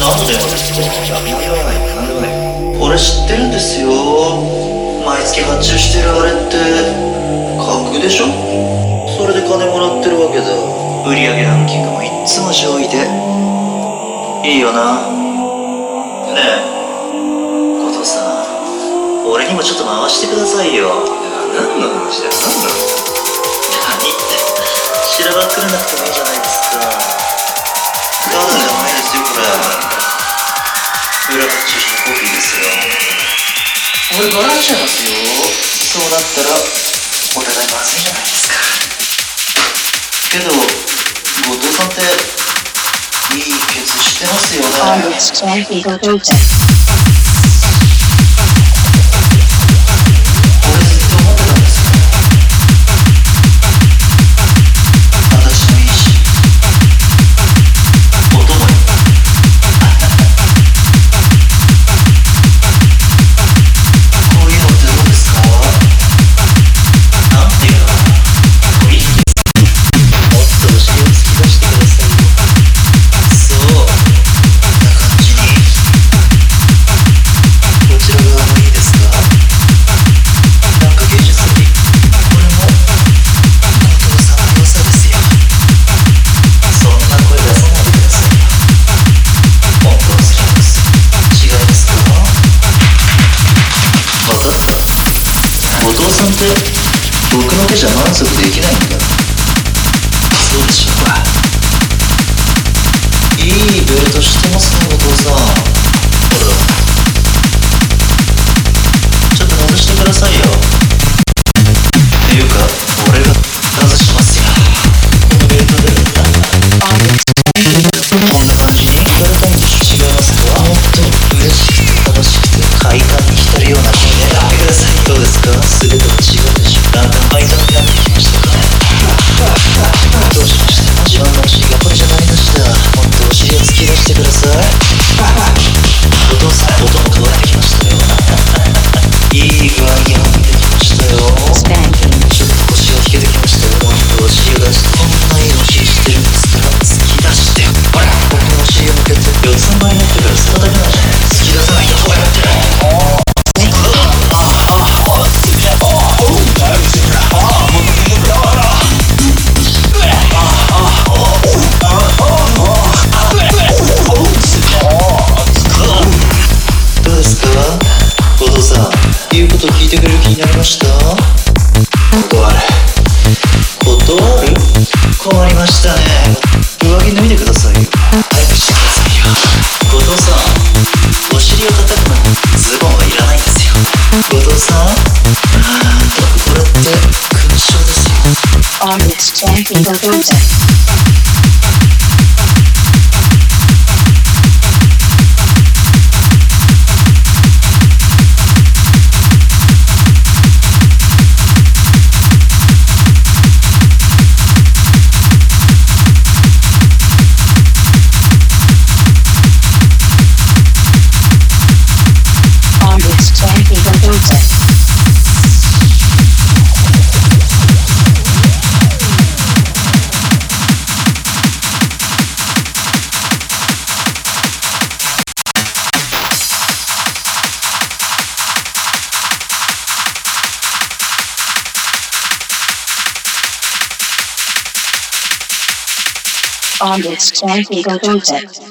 何の電話ですか何でもない何でもない俺知ってるんですよ。毎月発注してるあれって。架空でしょ？それで金もらってるわけだ。売上ランキングもいっつも上位で。いいよな。ねえ。後藤さん。俺にもちょっと回してくださいよ。何の話だよ何の何ってしらばっくれなくてもいいじゃないですか俺バラしちゃいますよ。そうなったらお互いまずいじゃないですか。けど後藤さんっていいケツしてますよねけじゃ満足できないんだ。そうでしょうか。いいベルトしてますねお父さん。言うこと聞いてくれる気になりました？断る？断る？困りましたね。上着脱いでくださいよ。早くしてくださいよ。後藤さんお尻を叩くのにズボンはいらないんですよ。後藤さんこれって勲章ですよ。Alex Champi Godote. Alex on this San Diego Dotech.